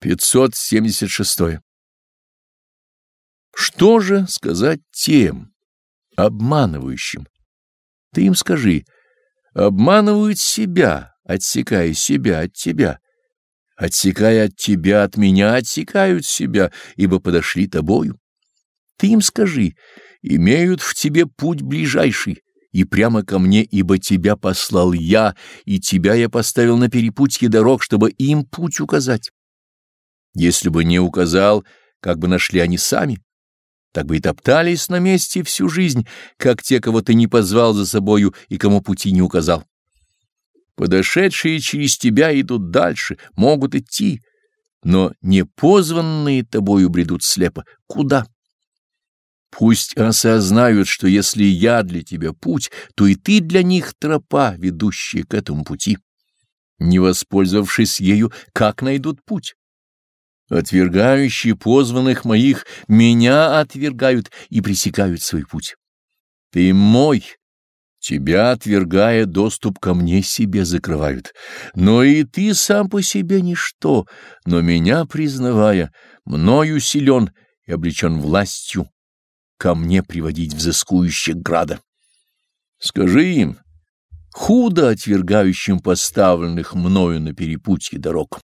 576. Что же сказать тем, обманывающим? Ты им скажи, обманывают себя, отсекая себя от тебя. Отсекая от тебя, от меня отсекают себя, ибо подошли тобою. Ты им скажи, имеют в тебе путь ближайший, и прямо ко мне, ибо тебя послал я, и тебя я поставил на перепутье дорог, чтобы им путь указать. Если бы не указал, как бы нашли они сами, так бы и топтались на месте всю жизнь, как те, кого ты не позвал за собою и кому пути не указал. Подошедшие через тебя идут дальше, могут идти, но не позванные тобою бредут слепо. Куда? Пусть осознают, что если я для тебя путь, то и ты для них тропа, ведущая к этому пути. Не воспользовавшись ею, как найдут путь? Отвергающие позванных моих меня отвергают и пресекают свой путь. Ты мой, тебя, отвергая, доступ ко мне себе закрывают. Но и ты сам по себе ничто, но меня признавая, мною силен и облечен властью ко мне приводить взыскующих града. Скажи им, худо отвергающим поставленных мною на перепутье дорог.